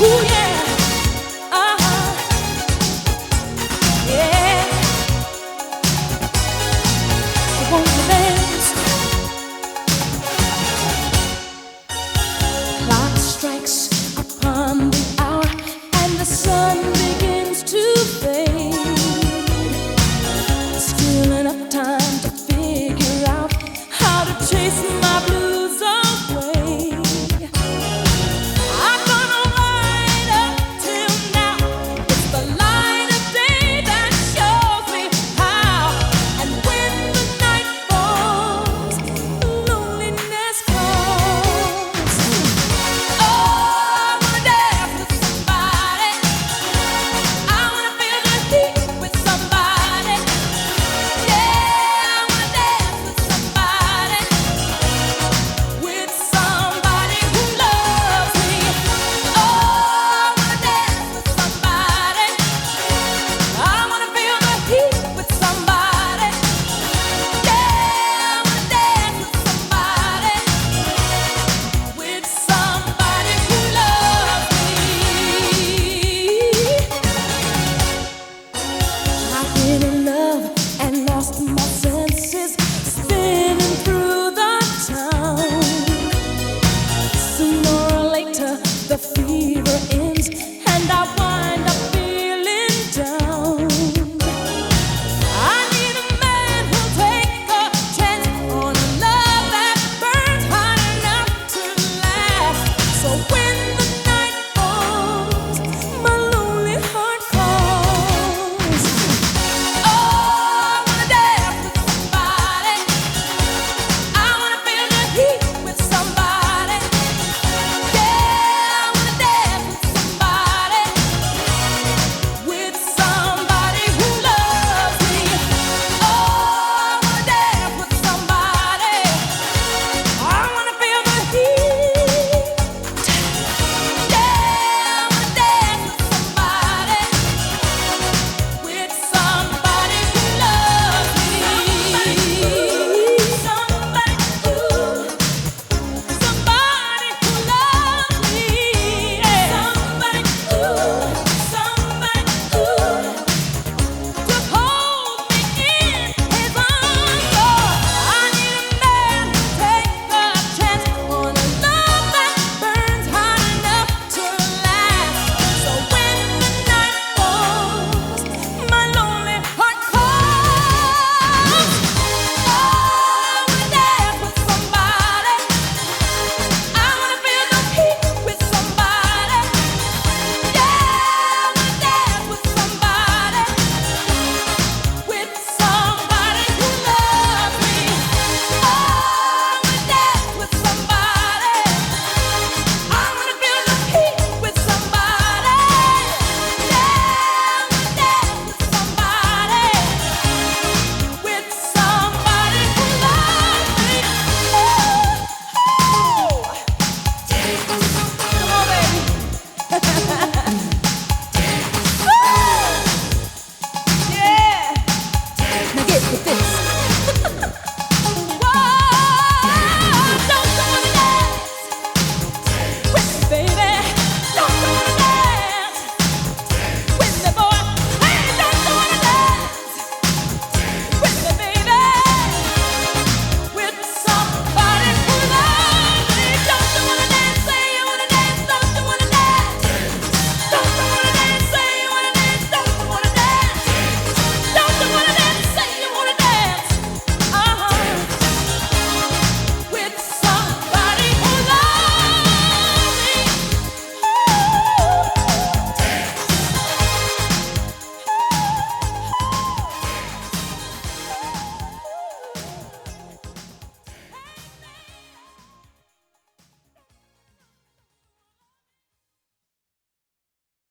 Ooh, yeah.